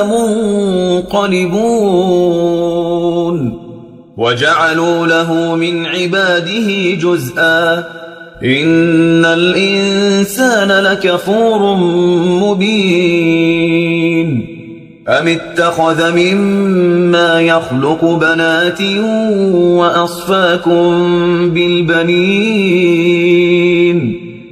ربنا لمنقلبون وجعلوا له من عباده جزءا. إن الإنسان لكفور مبين. أم اتخذ مما يخلق بنات وأصفاكم بالبنين؟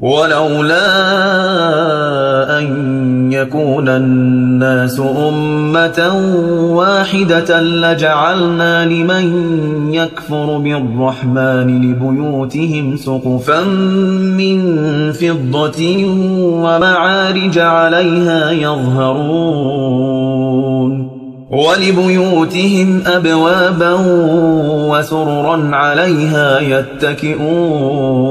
ولولا أن يكون الناس أمة واحدة لجعلنا لمن يكفر بالرحمن لبيوتهم سقفا من فضة ومعارج عليها يظهرون ولبيوتهم أبوابا وسررا عليها يتكئون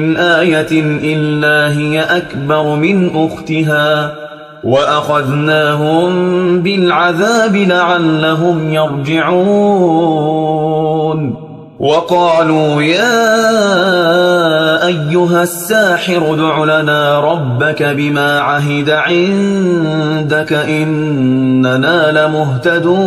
من آية إلا هي أكبر من أختها وأخذناهم بالعذاب لعلهم يرجعون. وقالوا يا أيها الساحر ادع لنا ربك بما عهد عندك إننا لمهتدون.